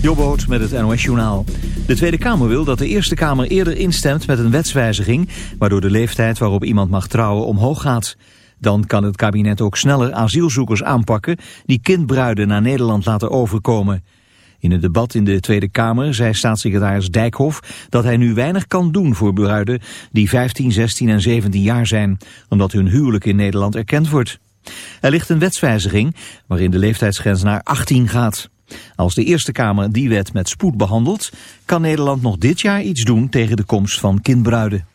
Jobboot met het NOS Journaal. De Tweede Kamer wil dat de Eerste Kamer eerder instemt met een wetswijziging... waardoor de leeftijd waarop iemand mag trouwen omhoog gaat. Dan kan het kabinet ook sneller asielzoekers aanpakken... die kindbruiden naar Nederland laten overkomen. In het debat in de Tweede Kamer zei staatssecretaris Dijkhoff... dat hij nu weinig kan doen voor bruiden die 15, 16 en 17 jaar zijn... omdat hun huwelijk in Nederland erkend wordt. Er ligt een wetswijziging waarin de leeftijdsgrens naar 18 gaat... Als de Eerste Kamer die wet met spoed behandelt... kan Nederland nog dit jaar iets doen tegen de komst van kindbruiden.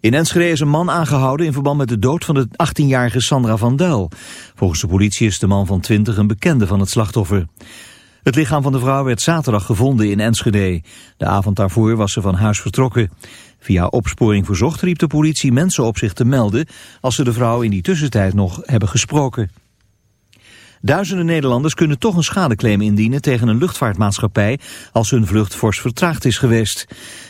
In Enschede is een man aangehouden in verband met de dood van de 18-jarige Sandra van Duil. Volgens de politie is de man van 20 een bekende van het slachtoffer. Het lichaam van de vrouw werd zaterdag gevonden in Enschede. De avond daarvoor was ze van huis vertrokken. Via opsporing verzocht riep de politie mensen op zich te melden... als ze de vrouw in die tussentijd nog hebben gesproken. Duizenden Nederlanders kunnen toch een schadeclaim indienen tegen een luchtvaartmaatschappij als hun vlucht fors vertraagd is geweest.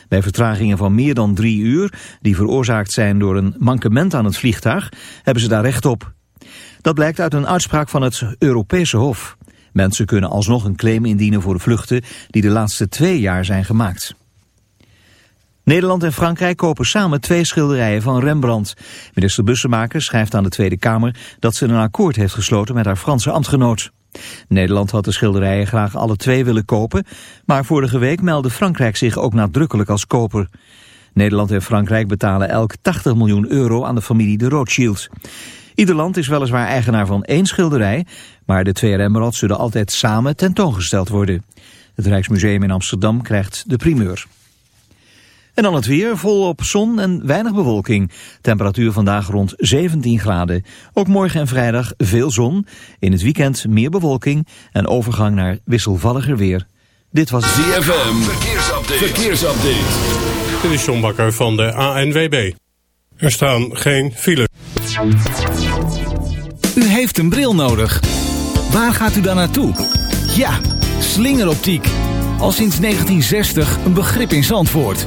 Bij vertragingen van meer dan drie uur, die veroorzaakt zijn door een mankement aan het vliegtuig, hebben ze daar recht op. Dat blijkt uit een uitspraak van het Europese Hof. Mensen kunnen alsnog een claim indienen voor vluchten die de laatste twee jaar zijn gemaakt. Nederland en Frankrijk kopen samen twee schilderijen van Rembrandt. Minister Bussemaker schrijft aan de Tweede Kamer dat ze een akkoord heeft gesloten met haar Franse ambtgenoot. Nederland had de schilderijen graag alle twee willen kopen, maar vorige week meldde Frankrijk zich ook nadrukkelijk als koper. Nederland en Frankrijk betalen elk 80 miljoen euro aan de familie de Rothschild. Ieder land is weliswaar eigenaar van één schilderij, maar de twee Rembrandts zullen altijd samen tentoongesteld worden. Het Rijksmuseum in Amsterdam krijgt de primeur. En dan het weer, volop zon en weinig bewolking. Temperatuur vandaag rond 17 graden. Ook morgen en vrijdag veel zon. In het weekend meer bewolking en overgang naar wisselvalliger weer. Dit was ZFM. Verkeersupdate. Verkeersupdate. Dit is John Bakker van de ANWB. Er staan geen files. U heeft een bril nodig. Waar gaat u dan naartoe? Ja, slingeroptiek. Al sinds 1960 een begrip in Zandvoort.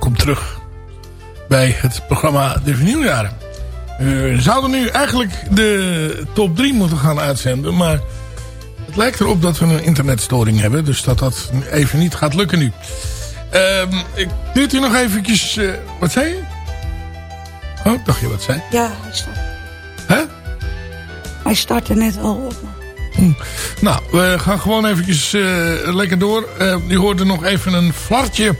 welkom terug bij het programma De Vernieuwjaren. We zouden nu eigenlijk de top 3 moeten gaan uitzenden, maar het lijkt erop dat we een internetstoring hebben. Dus dat dat even niet gaat lukken nu. Ehm, ik duurt u nog eventjes... Eh, wat zei je? Oh, dacht je wat zei? Ja, hij start. Hè? Hij startte net al op. Hm. Nou, we gaan gewoon eventjes eh, lekker door. Eh, uh, hoort hoorde nog even een flartje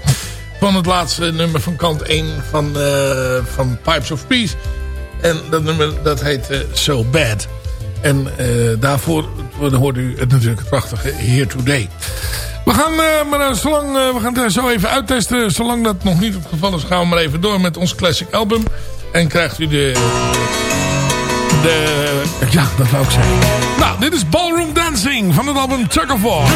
van het laatste nummer van kant 1 van, eh, van Pipes of Peace. En dat nummer dat heet eh, So Bad. En eh, daarvoor hoort u het natuurlijk het prachtige Here Today. We gaan, maar, zolang, we gaan het zo even uittesten. Zolang dat nog niet het geval is, gaan we maar even door met ons classic album. En krijgt u de... de ja, dat zou ik zeggen. Nou, dit is Ballroom Dancing van het album Tug of War.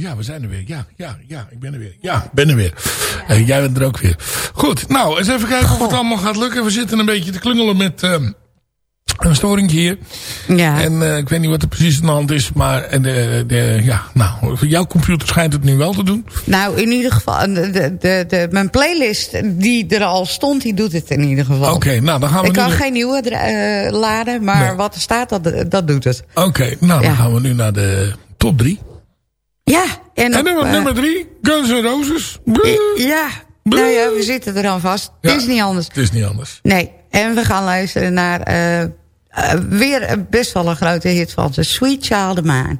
ja, we zijn er weer. Ja, ja, ja, ik ben er weer. Ja, ik ben er weer. Eh, jij bent er ook weer. Goed, nou, eens even kijken of het allemaal gaat lukken. We zitten een beetje te klungelen met ehm, een storing hier. Ja. En eh, ik weet niet wat er precies aan de hand is, maar eh, de, de, ja, nou, voor jouw computer schijnt het nu wel te doen. Nou, in ieder geval, de, de, de, mijn playlist die er al stond, die doet het in ieder geval. Oké, nou, dan gaan we Ik kan geen nieuwe laden, maar wat er staat, dat, dat doet het. Oké, nou, dan gaan we nu naar de top 3. Ja. En, en nummer, uh, nummer drie, Guns N' Roses. Ja, nou ja, we zitten er dan vast. Ja, het is niet anders. Het is niet anders. Nee, en we gaan luisteren naar... Uh, uh, weer best wel een grote hit van ze. Sweet Child of Mine.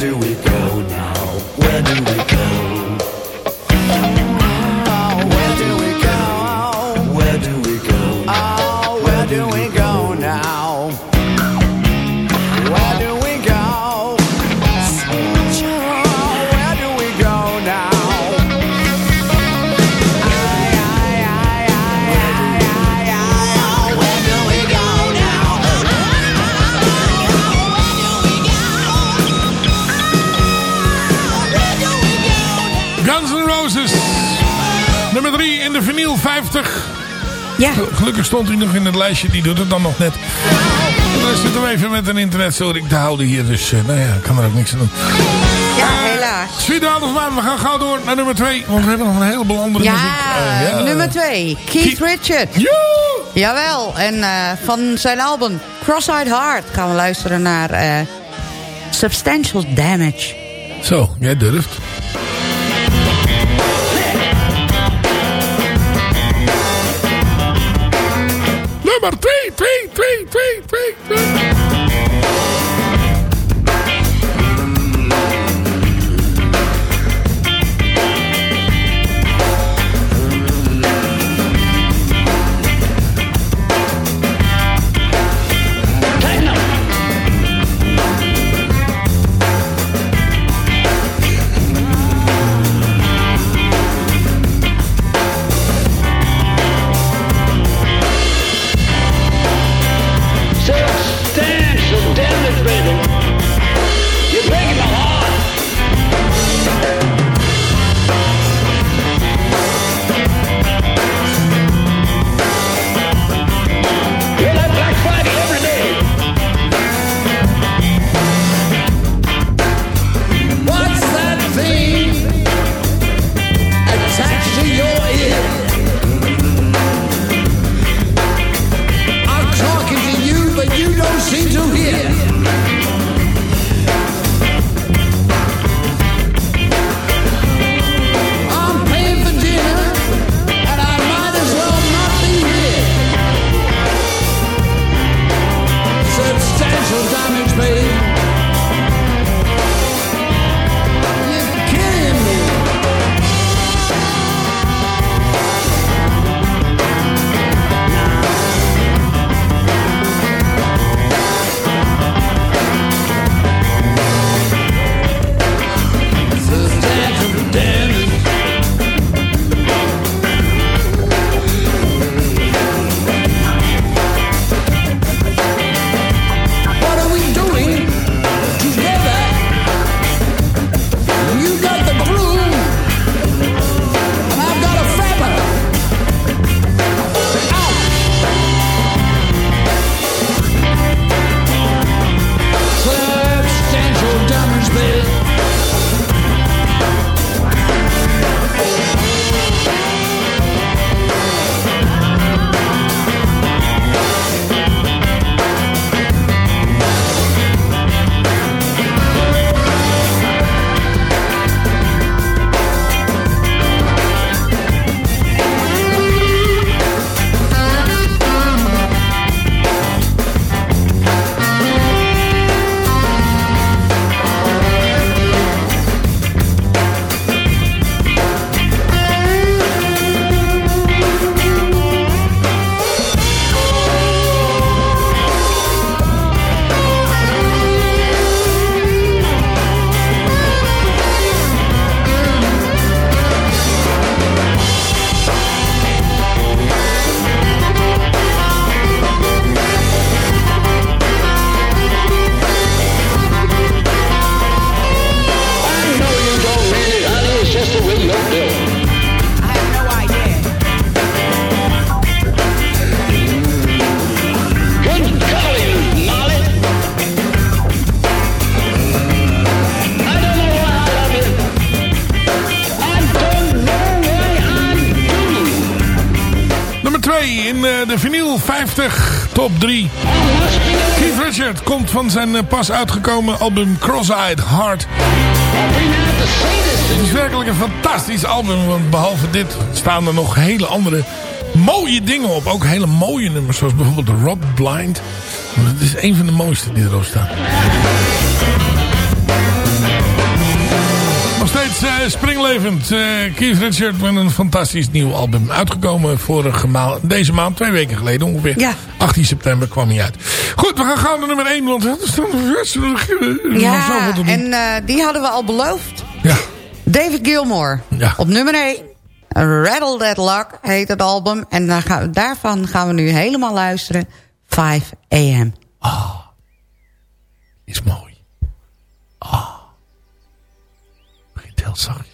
Do we go now? Where do we 50. Ja. Gelukkig stond hij nog in het lijstje. Die doet het dan nog net. Dan zitten we even met een internetstoring te houden hier. Dus eh, nou ja, ik kan er ook niks aan doen. Ja, helaas. Sweet Mine, we gaan gauw door naar nummer 2. Want we hebben nog een heleboel andere Ja, muziek. Eh, nummer twee. Keith Richard. Joe! Jawel, en eh, van zijn album Cross-Eyed Heart gaan we luisteren naar eh, Substantial Damage. Zo, jij durft. Nummer 2, 2, 2, 2, 2, 3. Keith Richard komt van zijn eh, pas uitgekomen album Cross-Eyed Heart. Het is werkelijk een fantastisch album, want behalve dit staan er nog hele andere mooie dingen op. Ook hele mooie nummers, zoals bijvoorbeeld de Rob Blind. Dat is een van de mooiste die erop staan. Nog steeds uh, springlevend. Uh, Keith Richard met een fantastisch nieuw album. Uitgekomen vorige maand, deze maand, twee weken geleden ongeveer. Ja. 18 september kwam hij uit. Goed, we gaan gauw naar nummer 1. Want er staan Ja, en uh, die hadden we al beloofd. Ja. David Gilmore. Ja. Op nummer 1. Rattle That Lock heet het album. En daar gaan, daarvan gaan we nu helemaal luisteren. 5 a.m. Ah. Is mooi. Ah. Begint heel zachtjes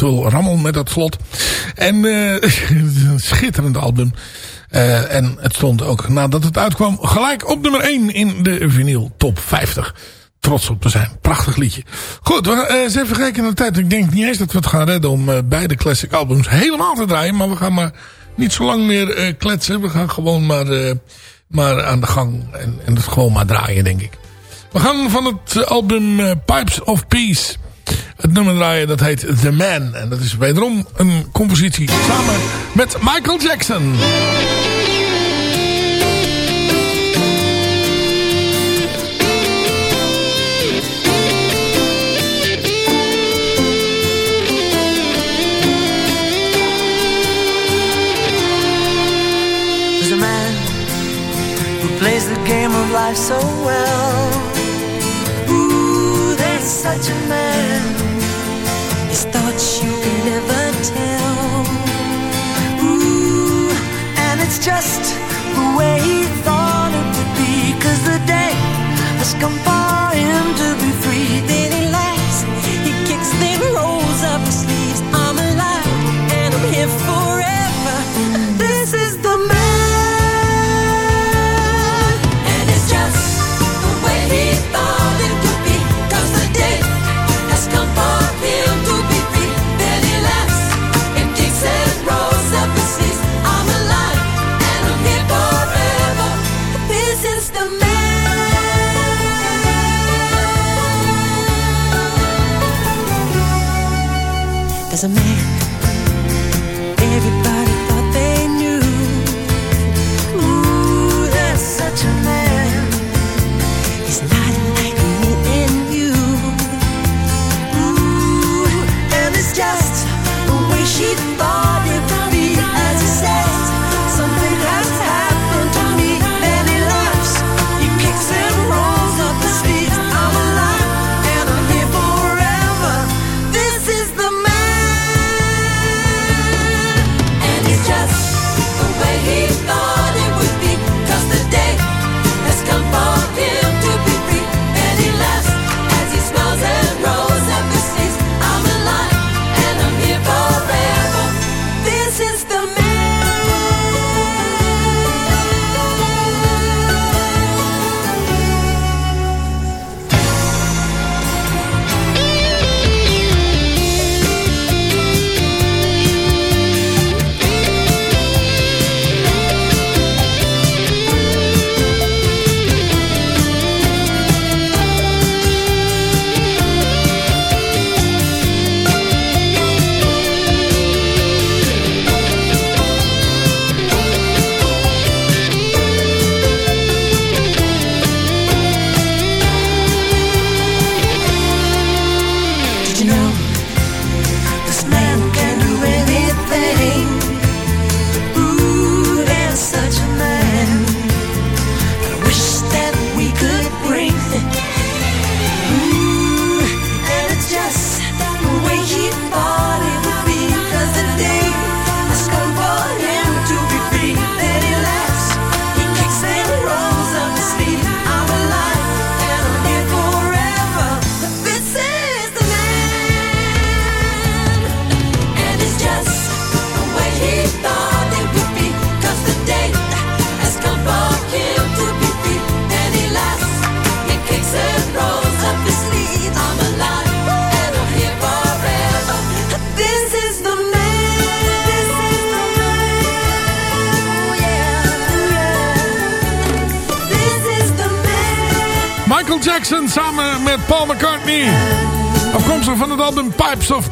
Rammel met dat slot. En een schitterend album. en het stond ook nadat het uitkwam gelijk op nummer 1 in de vinyl top 50 trots op te zijn. Prachtig liedje. Goed, we gaan eens even kijken naar de tijd. Ik denk niet eens dat we het gaan redden om beide classic albums helemaal te draaien. Maar we gaan maar niet zo lang meer kletsen. We gaan gewoon maar, maar aan de gang en, en het gewoon maar draaien, denk ik. We gaan van het album Pipes of Peace het nummer draaien. Dat heet The Man. En dat is wederom een compositie samen met Michael Jackson. plays the game of life so well. Ooh, such a man. It's thoughts you can never tell. Ooh, and it's just the way he thought it would be. Cause the day has come by.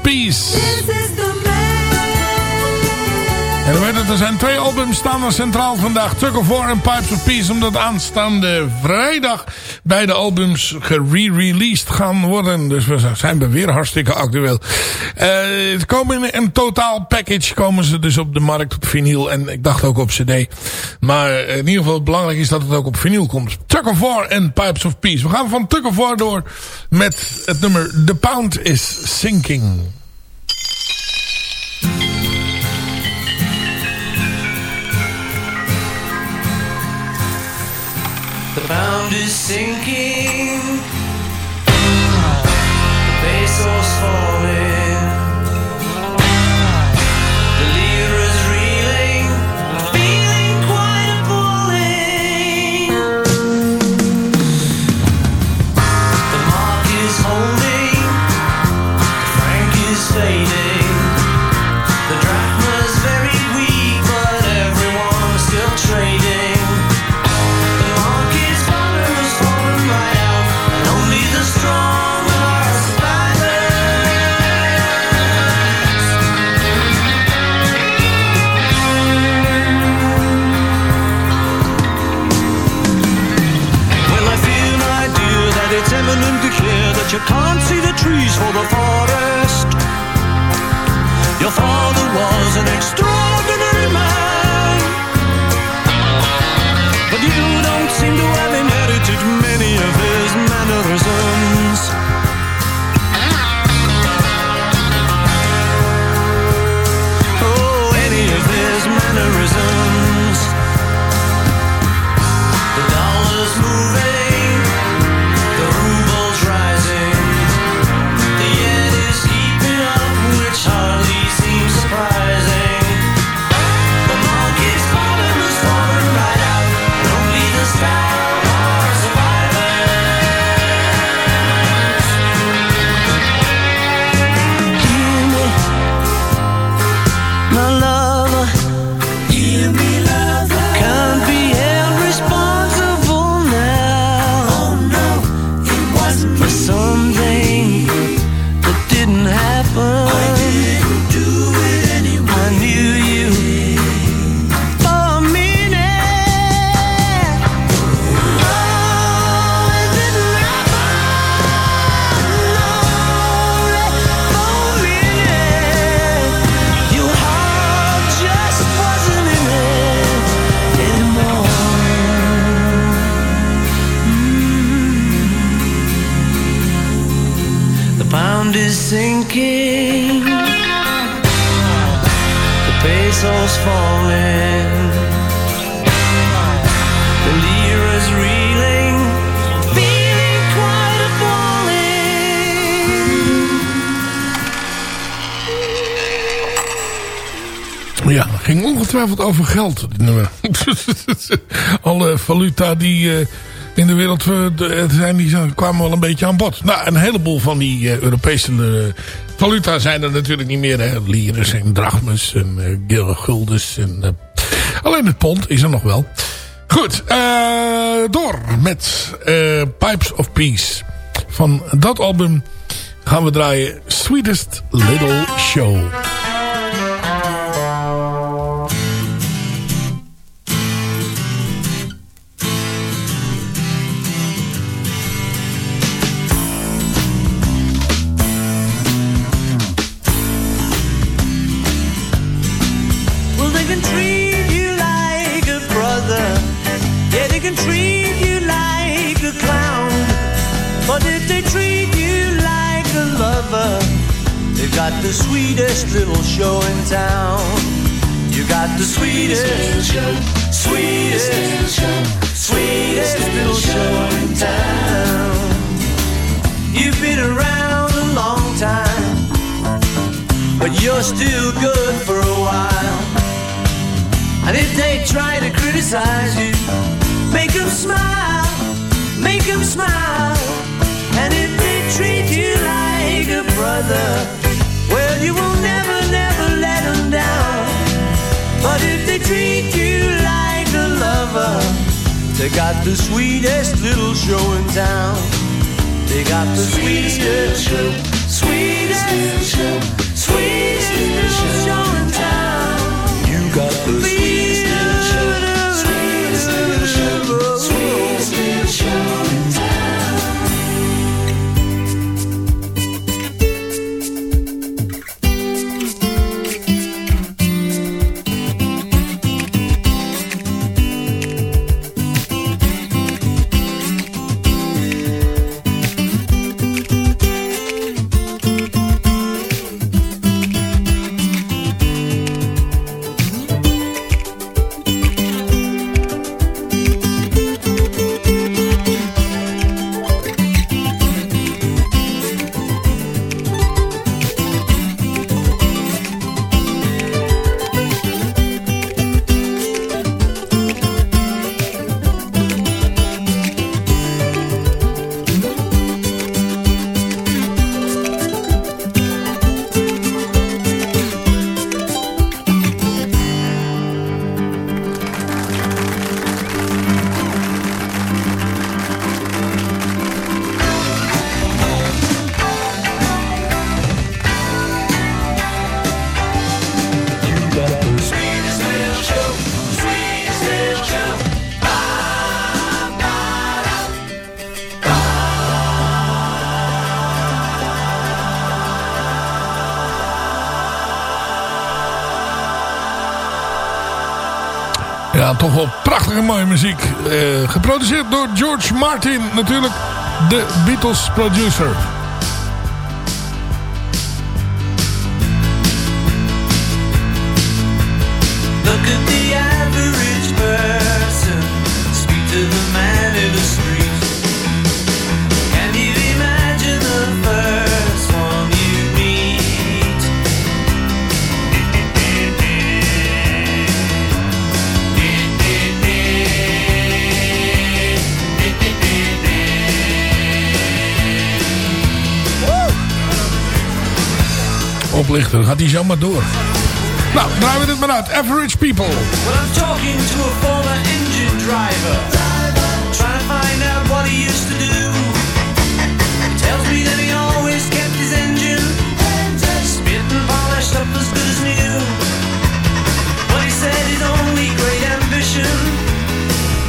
Peace. En we weten, er zijn twee albums staan er centraal vandaag. Tug of War en Pipes of Peace. Omdat aanstaande vrijdag beide albums gere-released gaan worden. Dus we zijn weer hartstikke actueel. Eh, het komen in een totaal package komen ze dus op de markt op vinyl. En ik dacht ook op cd. Maar eh, in ieder geval belangrijk is dat het ook op vinyl komt. Tucker of War en Pipes of Peace. We gaan van Tucker of War door met het nummer The Pound is Sinking. The pound is sinking. The peso's falling. for the fall. Over geld. Alle valuta die eh, in de wereld eh, zijn, die kwamen wel een beetje aan bod. Nou, een heleboel van die eh, Europese valuta zijn er natuurlijk niet meer. Hè. Lires en drachmes en guldens. En, alleen het pond is er nog wel. Goed, door met Pipes of Peace. Van dat album gaan we draaien Sweetest Little Show. Got the sweetest little show in town. You got the sweetest, sweetest, sweetest little show in town. You've been around a long time but you're still good for a while. And if they try to criticize you, make them smile, make them smile. And if they treat you like a brother, well, you will never, never down. But if they treat you like a lover, they got the sweetest little show in town. They got the sweetest, little show, sweetest, little show, sweetest little show in town. You got the sweetest Toch wel prachtige mooie muziek. Eh, geproduceerd door George Martin, natuurlijk de Beatles producer. Dan gaat hij zomaar door. Nou, draaien we dit maar uit. Average People. Well, I'm talking to a former engine driver. Trying to find out what he used to do. Tells me that he always kept his engine spit and polished up as good as new. But he said his only great ambition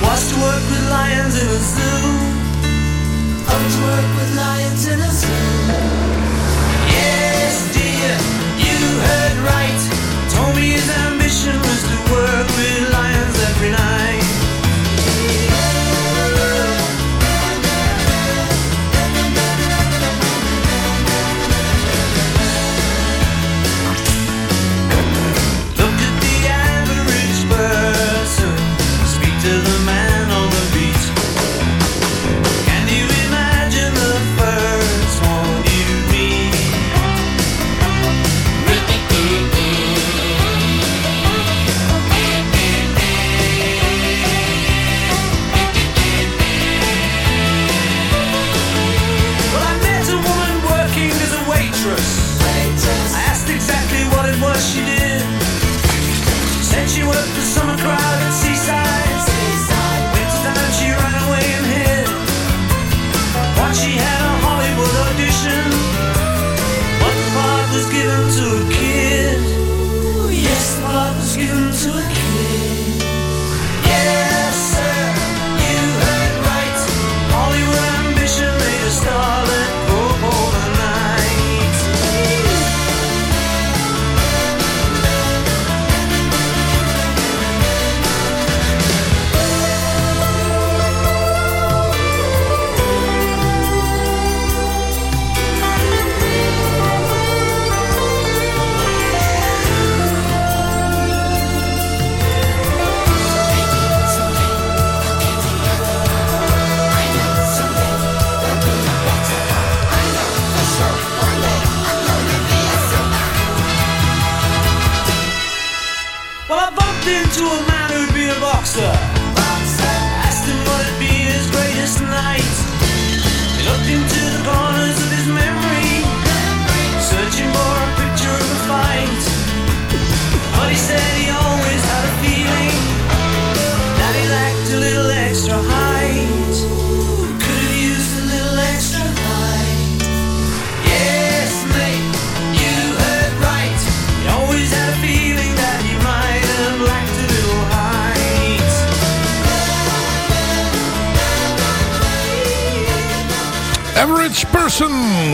was to work with lions in a zoo. Oh, to work with lions in a zoo.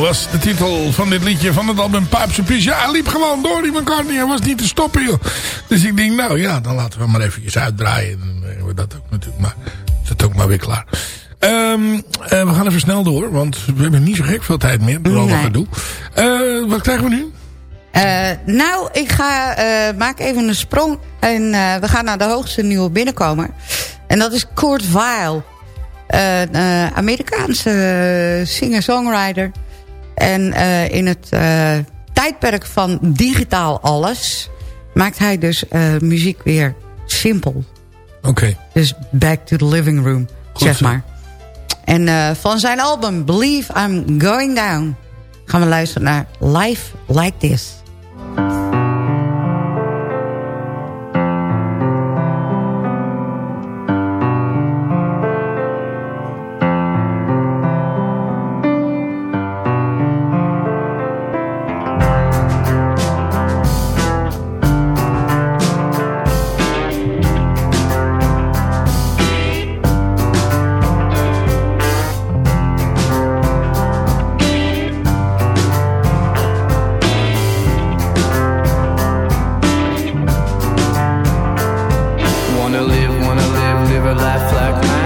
Was de titel van dit liedje van het album and Peace. Ja, hij liep gewoon door, die McCartney. Hij was niet te stoppen, joh. Dus ik denk, nou ja, dan laten we maar eventjes uitdraaien. Dan hebben we dat ook natuurlijk maar, is ook maar weer klaar. Ehm, eh, we gaan even snel door, want we hebben niet zo gek veel tijd meer. Door Nee. gedoe. Eh, wat krijgen we nu? Eh, nou, ik ga, eh, maak even een sprong. En eh, we gaan naar de hoogste nieuwe binnenkomer. En dat is Kurt. Een eh, Amerikaanse eh, singer-songwriter. En eh, in het eh, tijdperk van digitaal alles... maakt hij dus eh, muziek weer simpel. Oké. Dus back to the living room, zeg zo. maar. En van zijn album Believe I'm Going Down... gaan we luisteren naar Life Like This. never laugh like mine.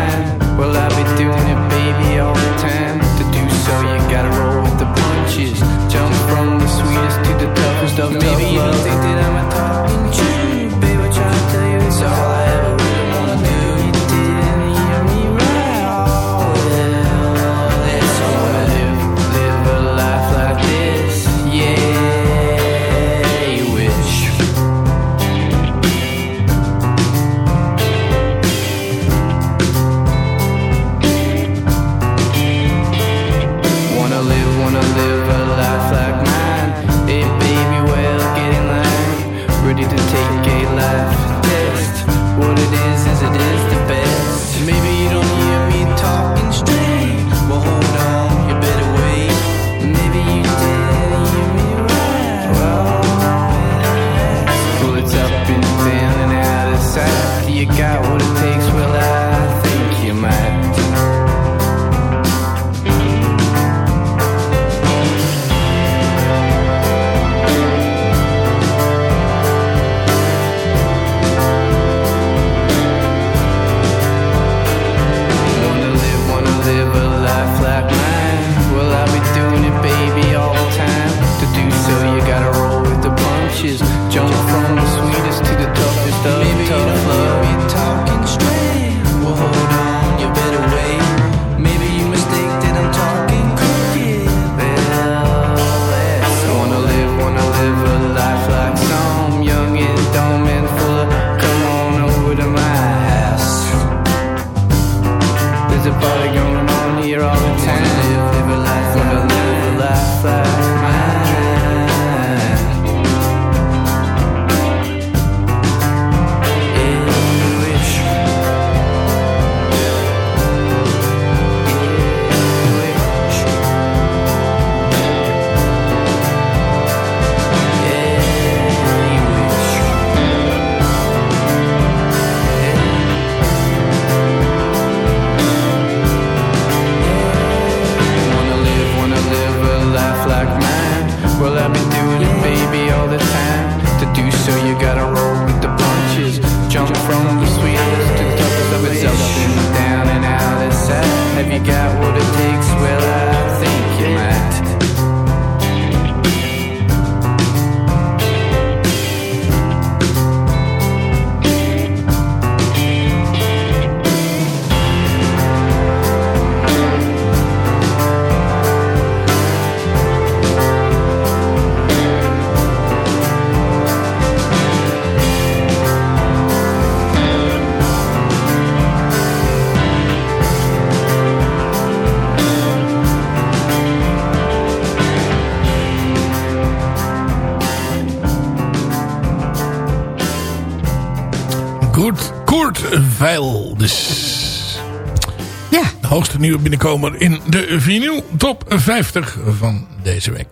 Nieuwe binnenkomer in de vinyl top 50 van deze week.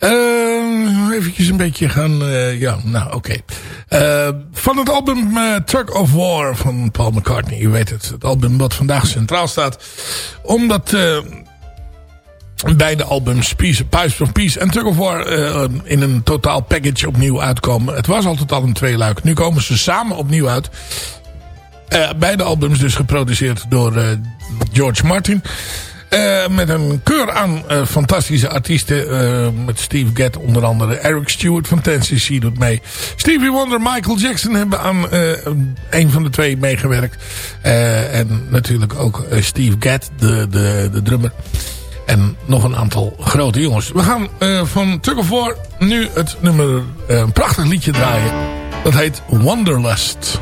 Uh, eventjes een beetje gaan... Uh, ja, nou oké. Uh, van het album uh, Tug of War van Paul McCartney. U weet het, het album wat vandaag centraal staat. Omdat beide albums, Peace, of Peace en Tug of War, in een totaal package opnieuw uitkomen. Het was altijd al een tweeluik. Nu komen ze samen opnieuw uit. beide albums dus geproduceerd door George Martin. Uh, met een keur aan uh, fantastische artiesten. Uh, met Steve Gadd onder andere. Eric Stewart van Tennessee doet mee. Stevie Wonder, Michael Jackson hebben aan een van de twee meegewerkt. en natuurlijk ook Steve Gadd, de, de, de drummer. En nog een aantal grote jongens. We gaan van Tug of War nu het nummer, een prachtig liedje draaien. Dat heet Wanderlust.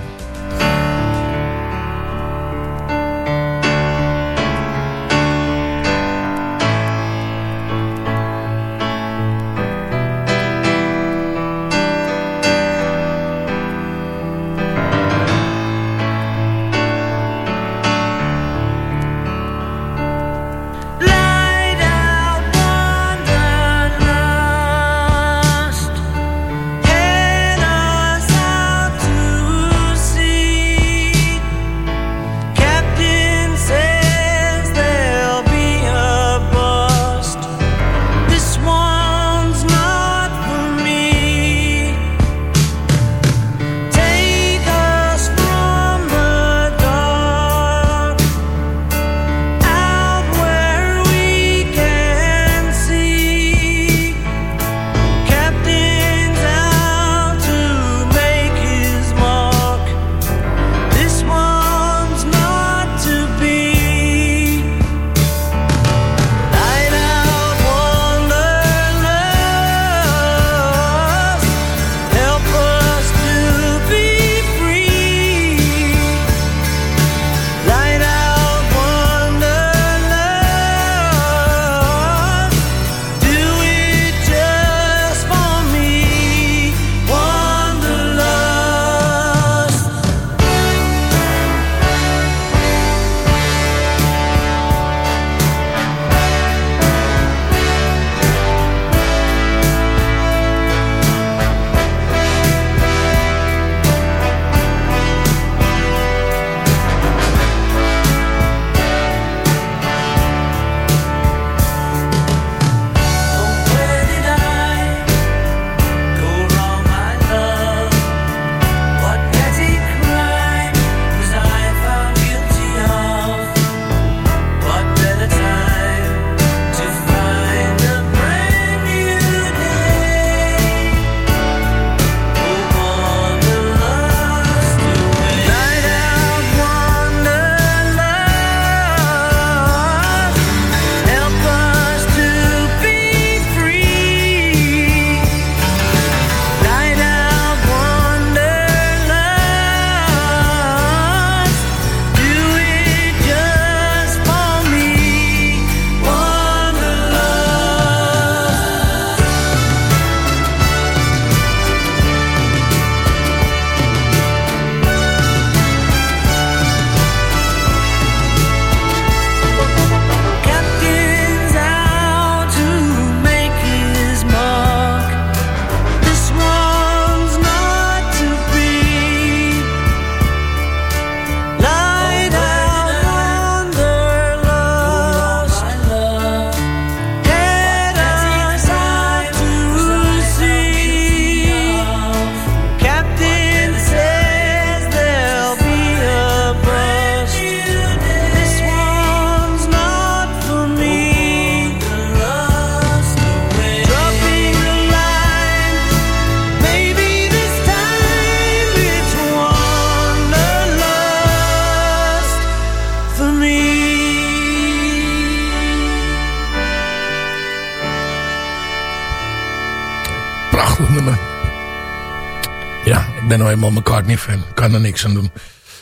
Eenmaal McCartney-fan. Kan er niks aan doen.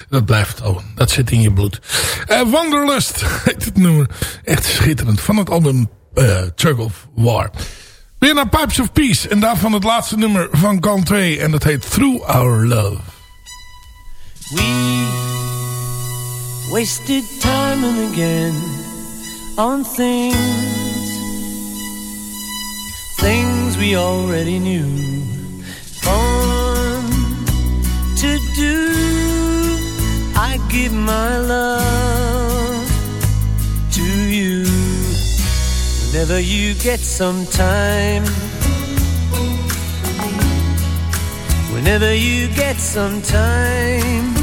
Dat blijft, oh, dat zit in je bloed. Uh, Wanderlust heet het nummer. Echt schitterend. Van het album uh, of War. Weer naar Pipes of Peace. En daarvan het laatste nummer van kant 2. En dat heet Through Our Love. We wasted time and again on things, things we already knew. On to do, I give my love to you. Whenever you get some time. Whenever you get some time,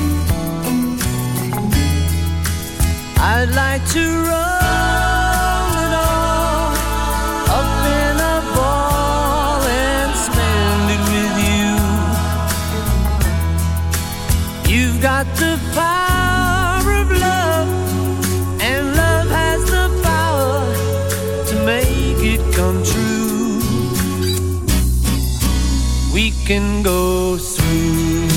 I'd like to roll You've got the power of love, and love has the power to make it come true. We can go through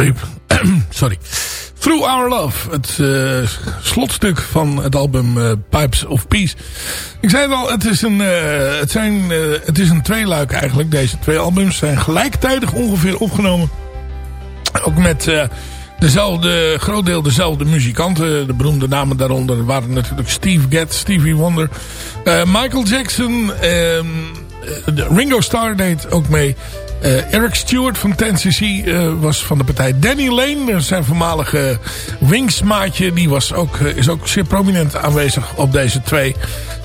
Sorry. Through Our Love. Het eh, slotstuk van het album eh, Pipes of Peace. Ik zei het al, het is een, eh, het zijn, het is een tweeluik eigenlijk. Deze twee albums zijn gelijktijdig ongeveer opgenomen. Ook met dezelfde, groot deel dezelfde muzikanten. De beroemde namen daaronder waren natuurlijk Steve Gadd, Stevie Wonder. Michael Jackson. ehm, eh, Ringo Starr deed ook mee. Eh, Eric Stewart van 10cc eh, was van de partij. Danny Lane, zijn voormalige Wings-maatje, die was ook, eh, is ook zeer prominent aanwezig op deze twee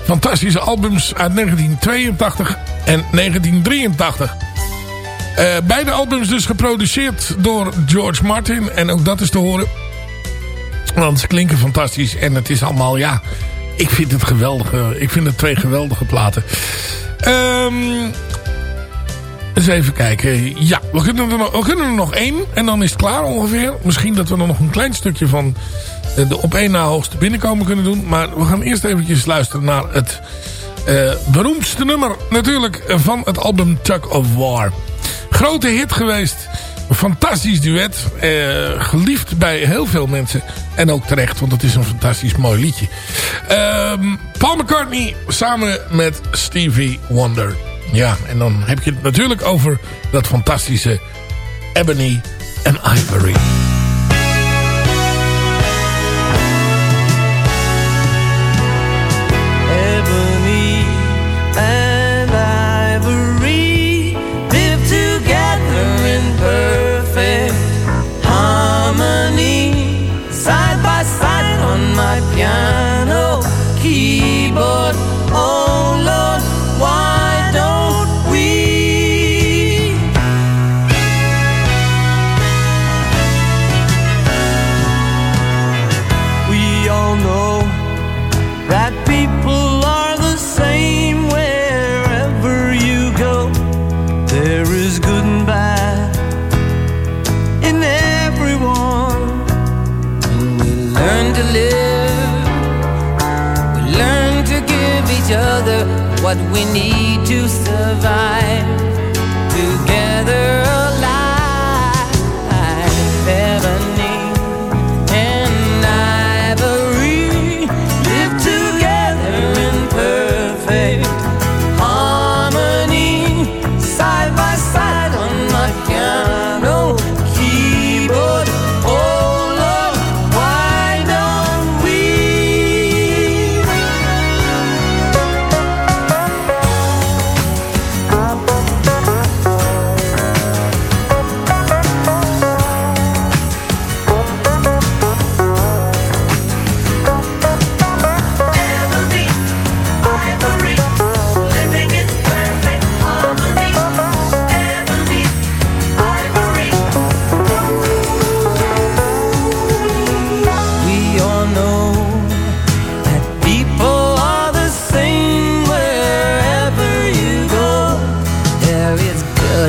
fantastische albums uit 1982 en 1983. Eh, beide albums dus geproduceerd door George Martin. En ook dat is te horen. Want ze klinken fantastisch. En het is allemaal, ja... Ik vind het geweldige... Ik vind het twee geweldige platen. Ehm... Eens even kijken. Ja, we kunnen, er nog, we kunnen er nog één. En dan is het klaar ongeveer. Misschien dat we er nog een klein stukje van eh, de op één na hoogste binnenkomen kunnen doen. Maar we gaan eerst eventjes luisteren naar het eh, beroemdste nummer natuurlijk van het album Tug of War. Grote hit geweest. Fantastisch duet. Eh, geliefd bij heel veel mensen. En ook terecht, want het is een fantastisch mooi liedje. Ehm, Paul McCartney samen met Stevie Wonder. Ja, en dan heb je het natuurlijk over dat fantastische Ebony and Ivory.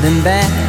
Good and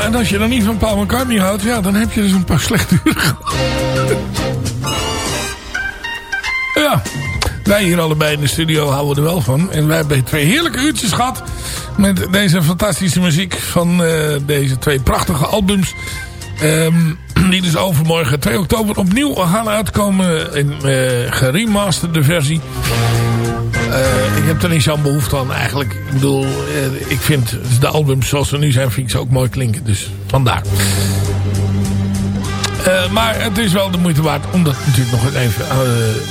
En als je dan niet van Paul McCartney houdt, ja, dan heb je dus een paar slechte uren. Ja, wij hier allebei in de studio houden er wel van. En wij hebben twee heerlijke uurtjes gehad met deze fantastische muziek van eh, deze twee prachtige albums. Ehm, die dus overmorgen 2 oktober opnieuw gaan uitkomen in eh geremasterde versie. Eh, ik heb er niet zo'n behoefte aan eigenlijk. Ik bedoel, eh, ik vind de albums zoals ze nu zijn, vind ik ze ook mooi klinken. Dus vandaar. Eh, maar het is wel de moeite waard om dat natuurlijk nog even...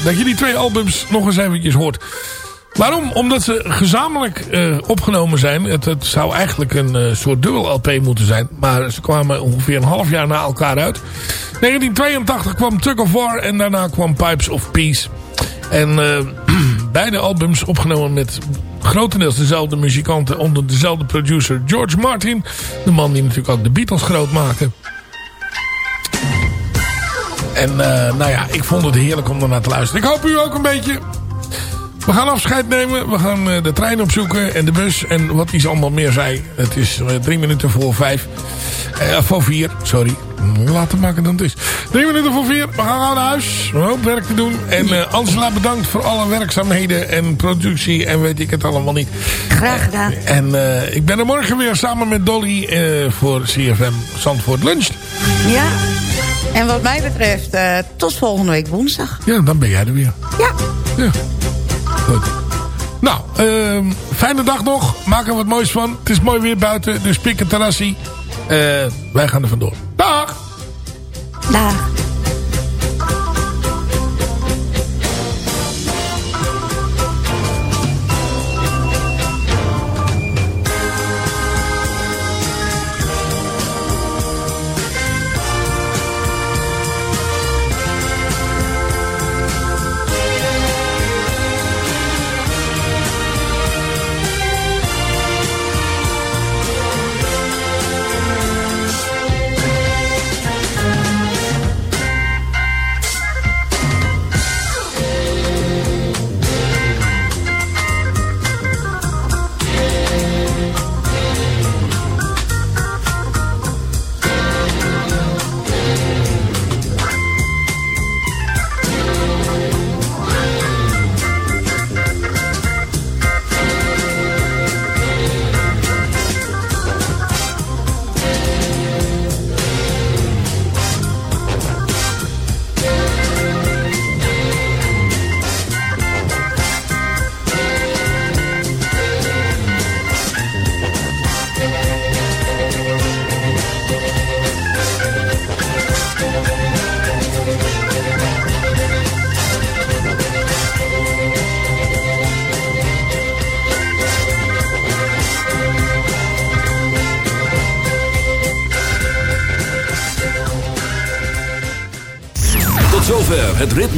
dat je die twee albums nog eens eventjes hoort. Waarom? Omdat ze gezamenlijk opgenomen zijn. Het, het zou eigenlijk een soort dubbel LP moeten zijn. Maar ze kwamen ongeveer een half jaar na elkaar uit. 1982 kwam Tug of War en daarna kwam Pipes of Peace. En beide albums opgenomen met grotendeels dezelfde muzikanten onder dezelfde producer George Martin. De man die natuurlijk ook de Beatles groot maakte. En eh, nou ja, ik vond het heerlijk om ernaar te luisteren. Ik hoop u ook een beetje. We gaan afscheid nemen. We gaan eh, de trein opzoeken en de bus en wat iets allemaal meer zei. Het is eh, drie minuten voor vijf. Voor vier, sorry. Later maken dan het is. Drie minuten voor vier. We gaan naar huis. Een hoop werk te doen. En eh, Angela bedankt voor alle werkzaamheden en productie en weet ik het allemaal niet. Graag gedaan. En eh, ik ben er morgen weer samen met Dolly eh, voor CFM Zandvoort Lunch. Ja. En wat mij betreft, eh, tot volgende week woensdag. Ja, dan ben jij er weer. Ja. Ja. Goed. Nou, ehm, fijne dag nog. Maak er wat moois van. Het is mooi weer buiten, dus pik een terrassie. Eh, wij gaan er vandoor. Dag!